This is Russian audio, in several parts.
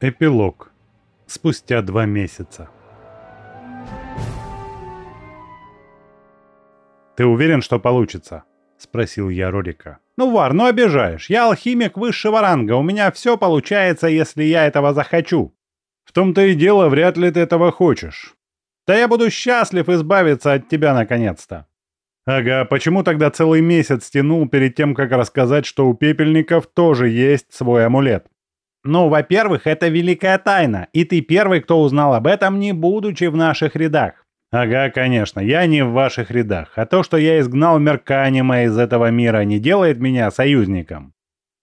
Эпилог. Спустя два месяца. «Ты уверен, что получится?» — спросил я Рорика. «Ну, Вар, ну обижаешь. Я алхимик высшего ранга. У меня все получается, если я этого захочу». «В том-то и дело, вряд ли ты этого хочешь». «Да я буду счастлив избавиться от тебя наконец-то». «Ага, почему тогда целый месяц тянул перед тем, как рассказать, что у пепельников тоже есть свой амулет?» Ну, во-первых, это великая тайна, и ты первый, кто узнал об этом, не будучи в наших рядах. Ага, конечно, я не в ваших рядах, а то, что я изгнал Мерканима из этого мира, не делает меня союзником.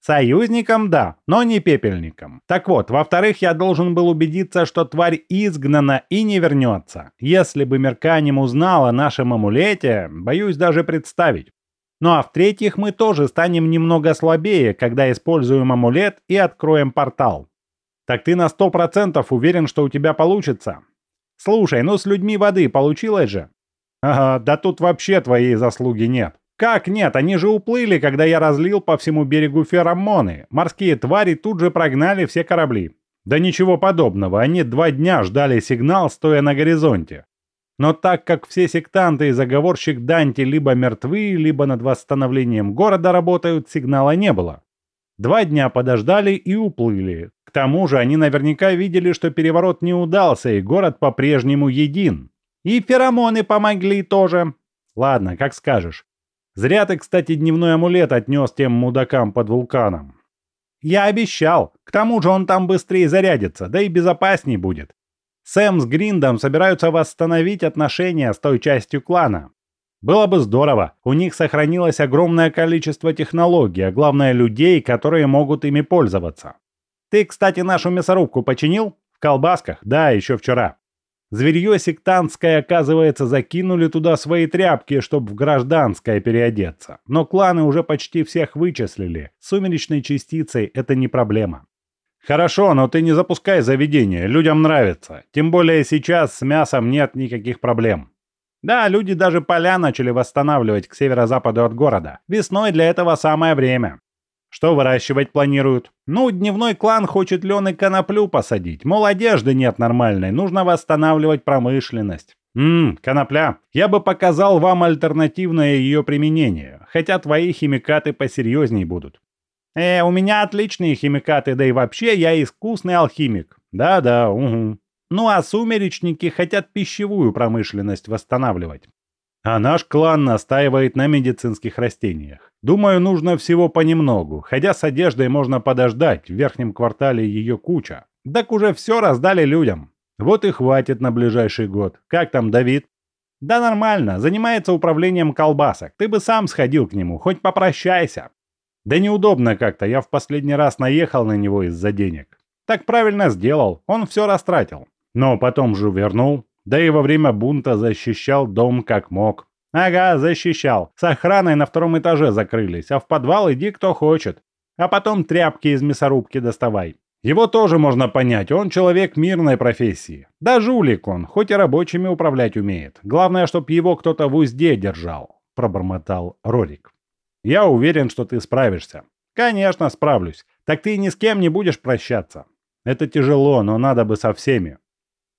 Союзником, да, но не пепельником. Так вот, во-вторых, я должен был убедиться, что тварь изгнана и не вернется. Если бы Мерканим узнал о нашем амулете, боюсь даже представить. Ну а в-третьих, мы тоже станем немного слабее, когда используем амулет и откроем портал. Так ты на сто процентов уверен, что у тебя получится? Слушай, ну с людьми воды получилось же? Ага, да тут вообще твоей заслуги нет. Как нет? Они же уплыли, когда я разлил по всему берегу феромоны. Морские твари тут же прогнали все корабли. Да ничего подобного, они два дня ждали сигнал, стоя на горизонте. Но так как все сектанты и заговорщик Данти либо мертвы, либо над восстановлением города работают, сигнала не было. Два дня подождали и уплыли. К тому же они наверняка видели, что переворот не удался, и город по-прежнему един. И феромоны помогли тоже. Ладно, как скажешь. Зря ты, кстати, дневной амулет отнес тем мудакам под вулканом. Я обещал. К тому же он там быстрее зарядится, да и безопасней будет. Сэм с Гриндом собираются восстановить отношения с той частью клана. Было бы здорово, у них сохранилось огромное количество технологий, а главное людей, которые могут ими пользоваться. Ты, кстати, нашу мясорубку починил? В колбасках? Да, еще вчера. Зверье сектантское, оказывается, закинули туда свои тряпки, чтобы в гражданское переодеться. Но кланы уже почти всех вычислили. Сумеречной частицей это не проблема. Хорошо, но ты не запускай заведение, людям нравится. Тем более сейчас с мясом нет никаких проблем. Да, люди даже поля начали восстанавливать к северо-западу от города. Весной для этого самое время. Что выращивать планируют? Ну, дневной клан хочет лен и коноплю посадить. Мол, одежды нет нормальной, нужно восстанавливать промышленность. Ммм, конопля. Я бы показал вам альтернативное ее применение, хотя твои химикаты посерьезней будут. Э, у меня отличные химикаты, да и вообще я искусный алхимик. Да-да, угу. Ну а сумеречники хотят пищевую промышленность восстанавливать. А наш клан настаивает на медицинских растениях. Думаю, нужно всего понемногу, хотя с одеждой можно подождать, в верхнем квартале ее куча. Так уже все раздали людям. Вот и хватит на ближайший год. Как там Давид? Да нормально, занимается управлением колбасок. Ты бы сам сходил к нему, хоть попрощайся. Да неудобно как-то, я в последний раз наехал на него из-за денег. Так правильно сделал, он все растратил. Но потом же вернул, да и во время бунта защищал дом как мог. Ага, защищал. С охраной на втором этаже закрылись, а в подвал иди кто хочет. А потом тряпки из мясорубки доставай. Его тоже можно понять, он человек мирной профессии. Да жулик он, хоть и рабочими управлять умеет. Главное, чтоб его кто-то в узде держал, пробормотал Рорик. Я уверен, что ты справишься. Конечно, справлюсь. Так ты ни с кем не будешь прощаться. Это тяжело, но надо бы со всеми.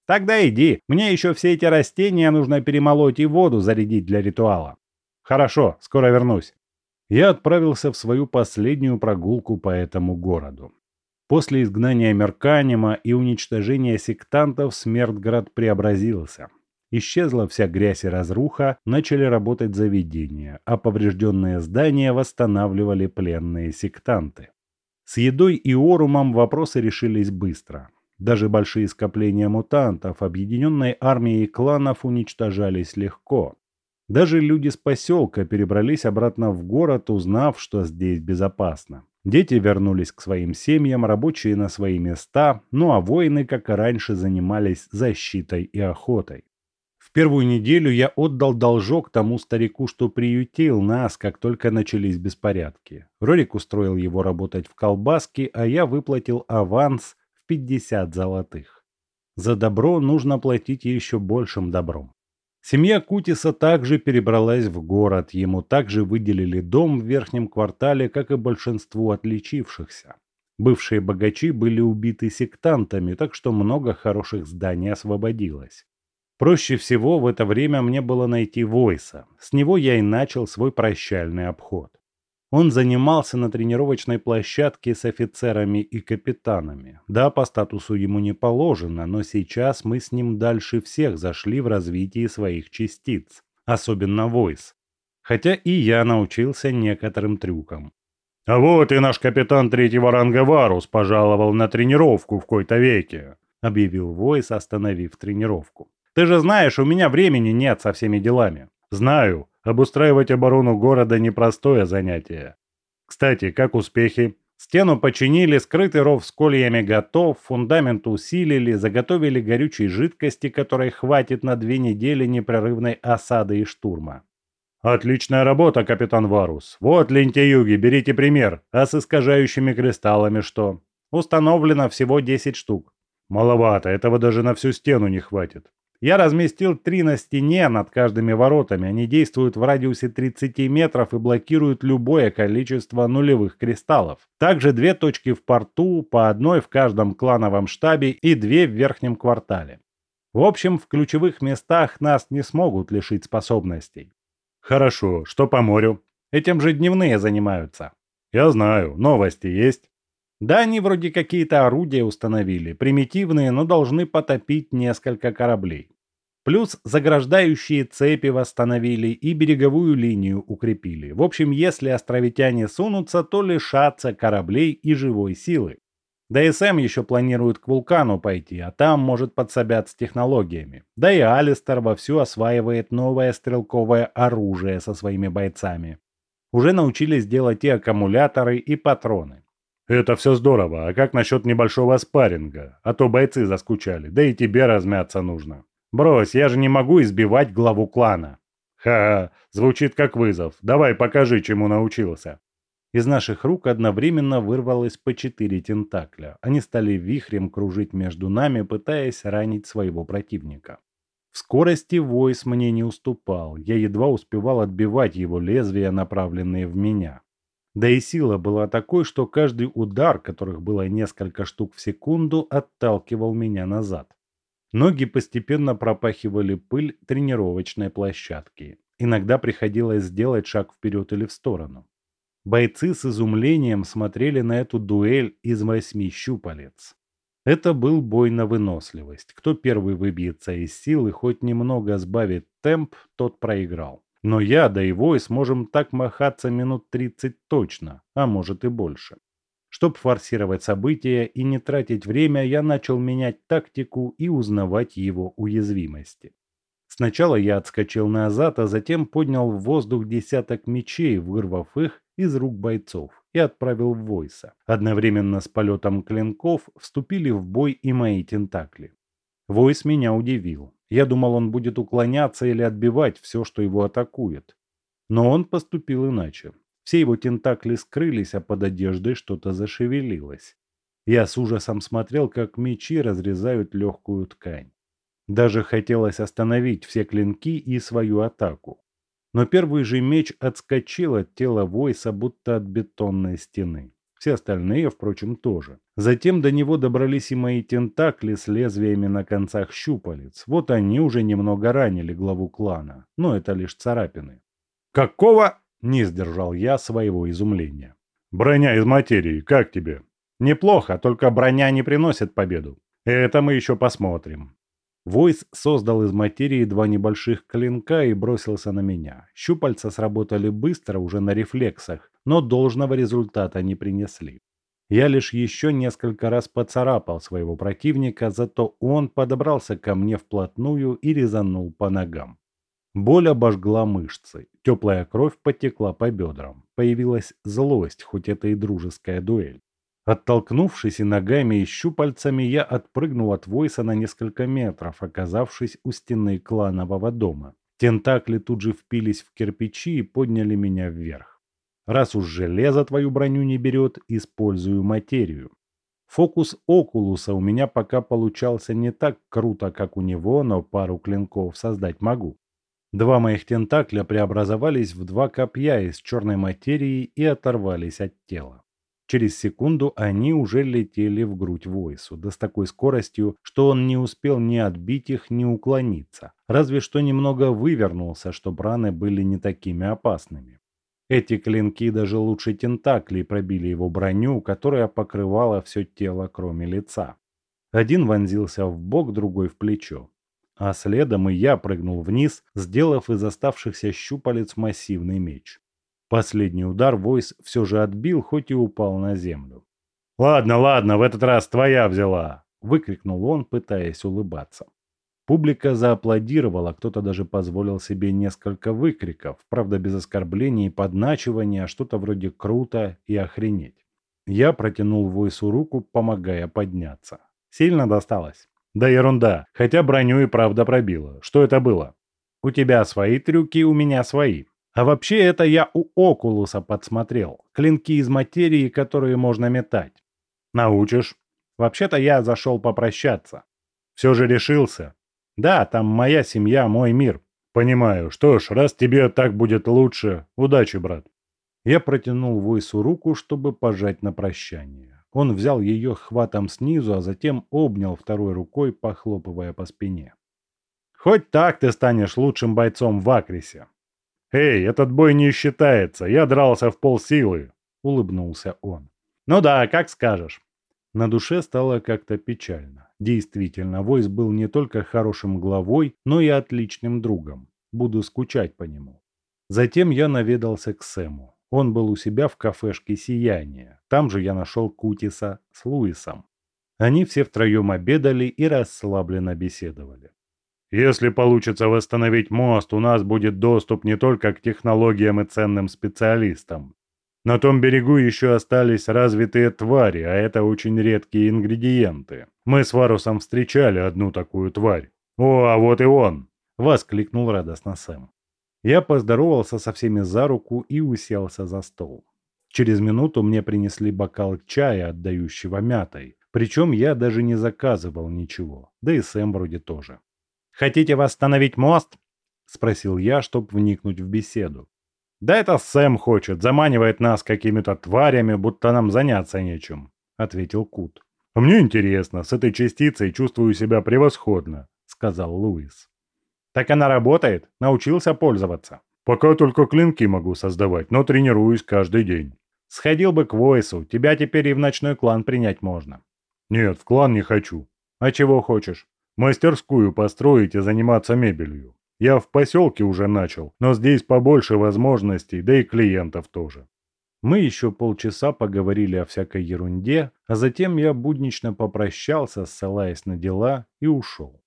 Тогда иди. Мне еще все эти растения нужно перемолоть и воду зарядить для ритуала. Хорошо, скоро вернусь. Я отправился в свою последнюю прогулку по этому городу. После изгнания Мерканима и уничтожения сектантов Смертград преобразился. Исчезла вся грязь и разруха, начали работать заведения, а поврежденные здания восстанавливали пленные сектанты. С едой и орумом вопросы решились быстро. Даже большие скопления мутантов, объединенной армией кланов уничтожались легко. Даже люди с поселка перебрались обратно в город, узнав, что здесь безопасно. Дети вернулись к своим семьям, рабочие на свои места, ну а воины, как и раньше, занимались защитой и охотой первую неделю я отдал должок тому старику, что приютил нас, как только начались беспорядки. Рорик устроил его работать в колбаске, а я выплатил аванс в 50 золотых. За добро нужно платить еще большим добром. Семья Кутиса также перебралась в город, ему также выделили дом в верхнем квартале, как и большинству отличившихся. Бывшие богачи были убиты сектантами, так что много хороших зданий освободилось. Проще всего в это время мне было найти Войса. С него я и начал свой прощальный обход. Он занимался на тренировочной площадке с офицерами и капитанами. Да, по статусу ему не положено, но сейчас мы с ним дальше всех зашли в развитии своих частиц, особенно Войс. Хотя и я научился некоторым трюкам. «А вот и наш капитан третьего ранга Варус пожаловал на тренировку в кои-то веке», объявил Войс, остановив тренировку. «Ты же знаешь, у меня времени нет со всеми делами». «Знаю, Обустраивать оборону города – непростое занятие. Кстати, как успехи? Стену починили, скрытый ров с кольями готов, фундамент усилили, заготовили горючей жидкости, которой хватит на две недели непрерывной осады и штурма. Отличная работа, капитан Варус. Вот лентяюги, берите пример. А с искажающими кристаллами что? Установлено всего 10 штук. Маловато, этого даже на всю стену не хватит. Я разместил три на стене над каждыми воротами. Они действуют в радиусе 30 метров и блокируют любое количество нулевых кристаллов. Также две точки в порту, по одной в каждом клановом штабе и две в верхнем квартале. В общем, в ключевых местах нас не смогут лишить способностей. Хорошо, что по морю? Этим же дневные занимаются. Я знаю, новости есть. Да, они вроде какие-то орудия установили, примитивные, но должны потопить несколько кораблей. Плюс заграждающие цепи восстановили и береговую линию укрепили. В общем, если островитяне сунутся, то лишатся кораблей и живой силы. ДСМ еще планирует к вулкану пойти, а там может подсобят с технологиями. Да и Алистер вовсю осваивает новое стрелковое оружие со своими бойцами. Уже научились делать и аккумуляторы, и патроны. Это все здорово, а как насчет небольшого спарринга? А то бойцы заскучали, да и тебе размяться нужно. Брось, я же не могу избивать главу клана. Ха-ха, звучит как вызов. Давай покажи, чему научился. Из наших рук одновременно вырвалось по четыре тентакля. Они стали вихрем кружить между нами, пытаясь ранить своего противника. В скорости Войс мне не уступал, я едва успевал отбивать его лезвия, направленные в меня. Да и сила была такой, что каждый удар, которых было несколько штук в секунду, отталкивал меня назад. Ноги постепенно пропахивали пыль тренировочной площадки. Иногда приходилось сделать шаг вперед или в сторону. Бойцы с изумлением смотрели на эту дуэль из восьми щупалец. Это был бой на выносливость. Кто первый выбьется из сил и хоть немного сбавит темп, тот проиграл. Но я, да и Вой сможем так махаться минут 30 точно, а может и больше. Чтобы форсировать события и не тратить время, я начал менять тактику и узнавать его уязвимости. Сначала я отскочил назад, а затем поднял в воздух десяток мечей, вырвав их из рук бойцов, и отправил в Войса. Одновременно с полетом клинков вступили в бой и мои тентакли. Войс меня удивил. Я думал, он будет уклоняться или отбивать все, что его атакует. Но он поступил иначе. Все его тентакли скрылись, а под одеждой что-то зашевелилось. Я с ужасом смотрел, как мечи разрезают легкую ткань. Даже хотелось остановить все клинки и свою атаку. Но первый же меч отскочил от тела Войса, будто от бетонной стены. Все остальные, впрочем, тоже. Затем до него добрались и мои тентакли с лезвиями на концах щупалец. Вот они уже немного ранили главу клана, но это лишь царапины. «Какого?» Не сдержал я своего изумления. «Броня из материи, как тебе?» «Неплохо, только броня не приносит победу. Это мы еще посмотрим». Войс создал из материи два небольших клинка и бросился на меня. Щупальца сработали быстро, уже на рефлексах, но должного результата не принесли. Я лишь еще несколько раз поцарапал своего противника, зато он подобрался ко мне вплотную и резанул по ногам. Боль обожгла мышцы, теплая кровь потекла по бедрам. Появилась злость, хоть это и дружеская дуэль. Оттолкнувшись и ногами и щупальцами, я отпрыгнул от Войса на несколько метров, оказавшись у стены кланового дома. Тентакли тут же впились в кирпичи и подняли меня вверх. Раз уж железо твою броню не берет, использую материю. Фокус Окулуса у меня пока получался не так круто, как у него, но пару клинков создать могу. Два моих тентакля преобразовались в два копья из черной материи и оторвались от тела. Через секунду они уже летели в грудь Войсу, да с такой скоростью, что он не успел ни отбить их, ни уклониться. Разве что немного вывернулся, чтобы раны были не такими опасными. Эти клинки даже лучше тентаклей пробили его броню, которая покрывала все тело, кроме лица. Один вонзился в бок, другой в плечо. А следом и я прыгнул вниз, сделав из оставшихся щупалец массивный меч. Последний удар Войс все же отбил, хоть и упал на землю. «Ладно, ладно, в этот раз твоя взяла!» – выкрикнул он, пытаясь улыбаться. Публика зааплодировала, кто-то даже позволил себе несколько выкриков, правда без оскорблений и подначивания, что-то вроде «круто» и «охренеть». Я протянул Войсу руку, помогая подняться. Сильно досталось? Да ерунда, хотя броню и правда пробило. Что это было? У тебя свои трюки, у меня свои. А вообще это я у Окулуса подсмотрел. Клинки из материи, которые можно метать. Научишь? Вообще-то я зашел попрощаться. Все же решился. Да, там моя семья, мой мир. Понимаю. Что ж, раз тебе так будет лучше, удачи, брат. Я протянул Войсу руку, чтобы пожать на прощание. Он взял ее хватом снизу, а затем обнял второй рукой, похлопывая по спине. Хоть так ты станешь лучшим бойцом в Акрисе. «Эй, этот бой не считается, я дрался в полсилы», — улыбнулся он. «Ну да, как скажешь». На душе стало как-то печально. Действительно, Войс был не только хорошим главой, но и отличным другом. Буду скучать по нему. Затем я наведался к Сэму. Он был у себя в кафешке «Сияние». Там же я нашел Кутиса с Луисом. Они все втроем обедали и расслабленно беседовали. Если получится восстановить мост, у нас будет доступ не только к технологиям и ценным специалистам. На том берегу еще остались развитые твари, а это очень редкие ингредиенты. Мы с Варусом встречали одну такую тварь. «О, а вот и он!» – воскликнул радостно Сэм. Я поздоровался со всеми за руку и уселся за стол. Через минуту мне принесли бокал чая, отдающего мятой. Причем я даже не заказывал ничего, да и Сэм вроде тоже. «Хотите восстановить мост?» – спросил я, чтобы вникнуть в беседу. «Да это Сэм хочет, заманивает нас какими-то тварями, будто нам заняться нечем», – ответил Кут. «А мне интересно, с этой частицей чувствую себя превосходно», – сказал Луис. «Так она работает? Научился пользоваться?» «Пока только клинки могу создавать, но тренируюсь каждый день». «Сходил бы к Войсу, тебя теперь и в ночной клан принять можно». «Нет, в клан не хочу». «А чего хочешь?» Мастерскую построить и заниматься мебелью. Я в поселке уже начал, но здесь побольше возможностей, да и клиентов тоже. Мы еще полчаса поговорили о всякой ерунде, а затем я буднично попрощался, ссылаясь на дела, и ушел.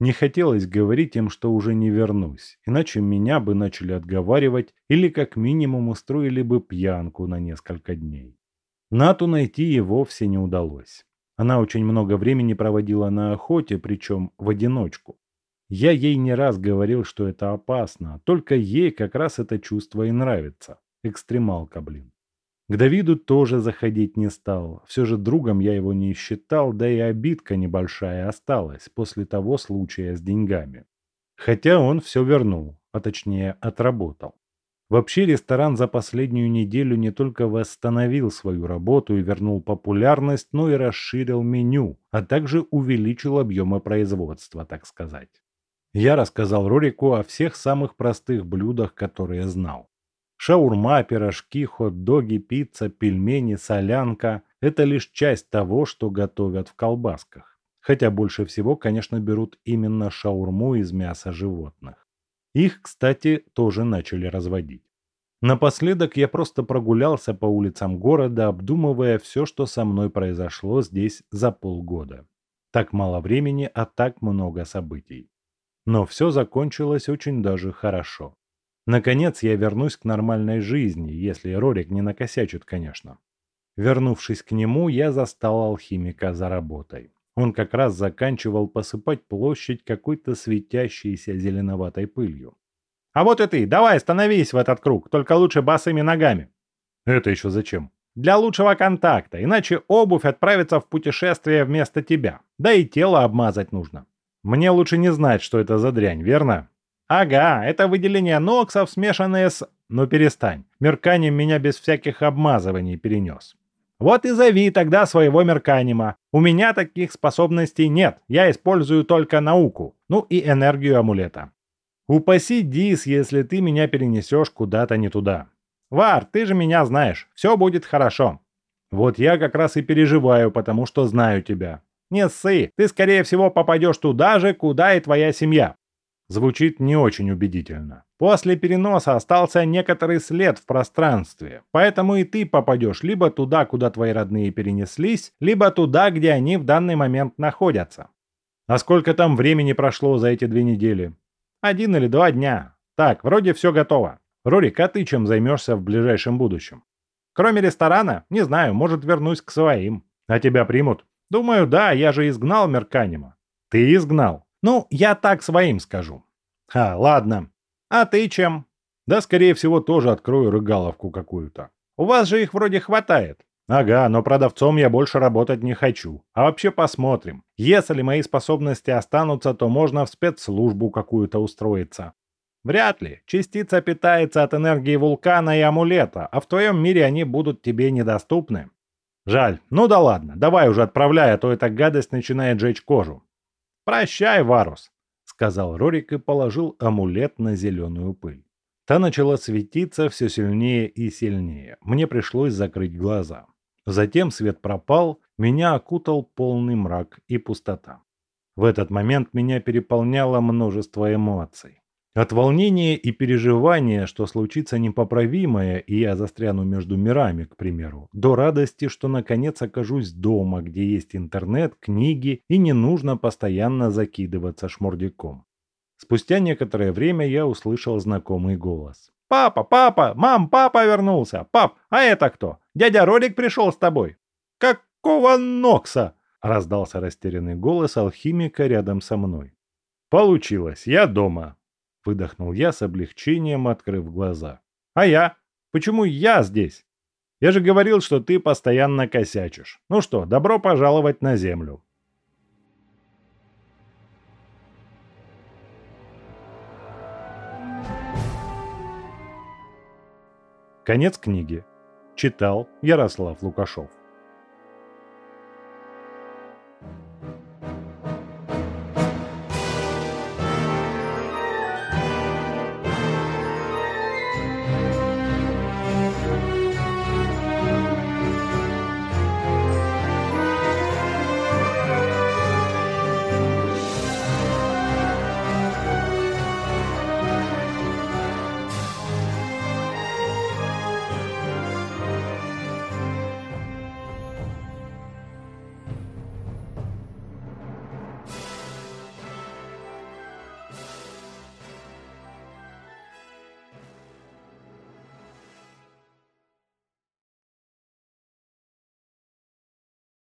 Не хотелось говорить им, что уже не вернусь, иначе меня бы начали отговаривать или как минимум устроили бы пьянку на несколько дней. Нату найти и вовсе не удалось. Она очень много времени проводила на охоте, причем в одиночку. Я ей не раз говорил, что это опасно, только ей как раз это чувство и нравится. Экстремалка, блин. К Давиду тоже заходить не стал. Все же другом я его не считал, да и обидка небольшая осталась после того случая с деньгами. Хотя он все вернул, а точнее отработал. Вообще ресторан за последнюю неделю не только восстановил свою работу и вернул популярность, но и расширил меню, а также увеличил объемы производства, так сказать. Я рассказал Рорику о всех самых простых блюдах, которые знал. Шаурма, пирожки, хот-доги, пицца, пельмени, солянка – это лишь часть того, что готовят в колбасках. Хотя больше всего, конечно, берут именно шаурму из мяса животных. Их, кстати, тоже начали разводить. Напоследок я просто прогулялся по улицам города, обдумывая все, что со мной произошло здесь за полгода. Так мало времени, а так много событий. Но все закончилось очень даже хорошо. Наконец я вернусь к нормальной жизни, если Рорик не накосячит, конечно. Вернувшись к нему, я застал алхимика за работой. Он как раз заканчивал посыпать площадь какой-то светящейся зеленоватой пылью. «А вот и ты, давай становись в этот круг, только лучше босыми ногами». «Это еще зачем?» «Для лучшего контакта, иначе обувь отправится в путешествие вместо тебя. Да и тело обмазать нужно. Мне лучше не знать, что это за дрянь, верно?» «Ага, это выделение ноксов, смешанные с...» «Ну перестань, мерканием меня без всяких обмазываний перенес». Вот и зови тогда своего Мерканима. У меня таких способностей нет, я использую только науку, ну и энергию амулета. Упаси Дис, если ты меня перенесешь куда-то не туда. Вар, ты же меня знаешь, все будет хорошо. Вот я как раз и переживаю, потому что знаю тебя. Не ссы, ты скорее всего попадешь туда же, куда и твоя семья. Звучит не очень убедительно. После переноса остался некоторый след в пространстве, поэтому и ты попадешь либо туда, куда твои родные перенеслись, либо туда, где они в данный момент находятся. А сколько там времени прошло за эти две недели? Один или два дня. Так, вроде все готово. Рорик, а ты чем займешься в ближайшем будущем? Кроме ресторана, не знаю, может вернусь к своим. А тебя примут? Думаю, да, я же изгнал Мерканима. Ты изгнал? Ну, я так своим скажу. Ха, ладно. А ты чем? Да, скорее всего, тоже открою рыгаловку какую-то. У вас же их вроде хватает. Ага, но продавцом я больше работать не хочу. А вообще посмотрим. Если мои способности останутся, то можно в спецслужбу какую-то устроиться. Вряд ли. Частица питается от энергии вулкана и амулета, а в твоем мире они будут тебе недоступны. Жаль. Ну да ладно, давай уже отправляй, а то эта гадость начинает жечь кожу. «Прощай, Варус», — сказал Рорик и положил амулет на зеленую пыль. Та начала светиться все сильнее и сильнее. Мне пришлось закрыть глаза. Затем свет пропал, меня окутал полный мрак и пустота. В этот момент меня переполняло множество эмоций. От волнения и переживания, что случится непоправимое, и я застряну между мирами, к примеру, до радости, что наконец окажусь дома, где есть интернет, книги, и не нужно постоянно закидываться шмурдяком. Спустя некоторое время я услышал знакомый голос. «Папа, папа, мам, папа вернулся! Пап, а это кто? Дядя Ролик пришел с тобой?» «Какого Нокса?» – раздался растерянный голос алхимика рядом со мной. «Получилось, я дома», Выдохнул я с облегчением, открыв глаза. «А я? Почему я здесь? Я же говорил, что ты постоянно косячишь. Ну что, добро пожаловать на Землю». Конец книги. Читал Ярослав Лукашов.